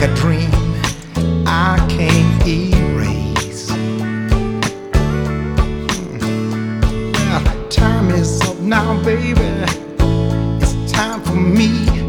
like a dream I can't erase. Well, time is up now, baby. It's time for me.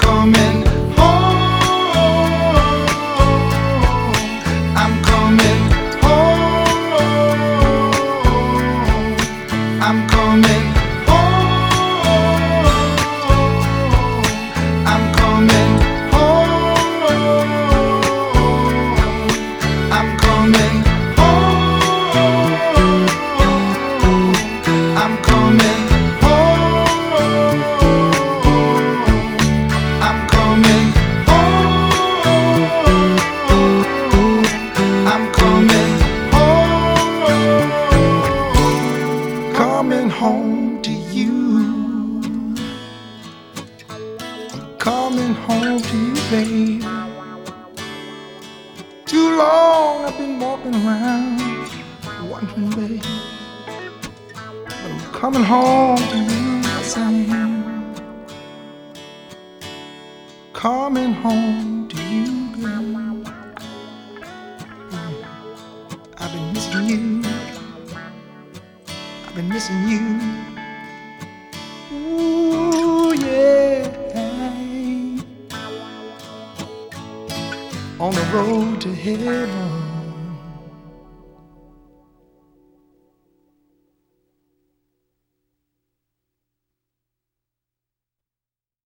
coming. to you. I'm coming home to you, babe. Too long I've been walking around, wondering, babe. But I'm coming home to you, Sam. Coming home to you, girl. I've been missing you. I've been missing you. road to heaven.